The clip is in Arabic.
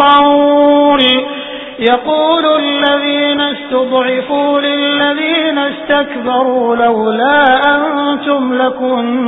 القول يقول الذين استضعفوا للذين استكبروا لولا أنتم لكنا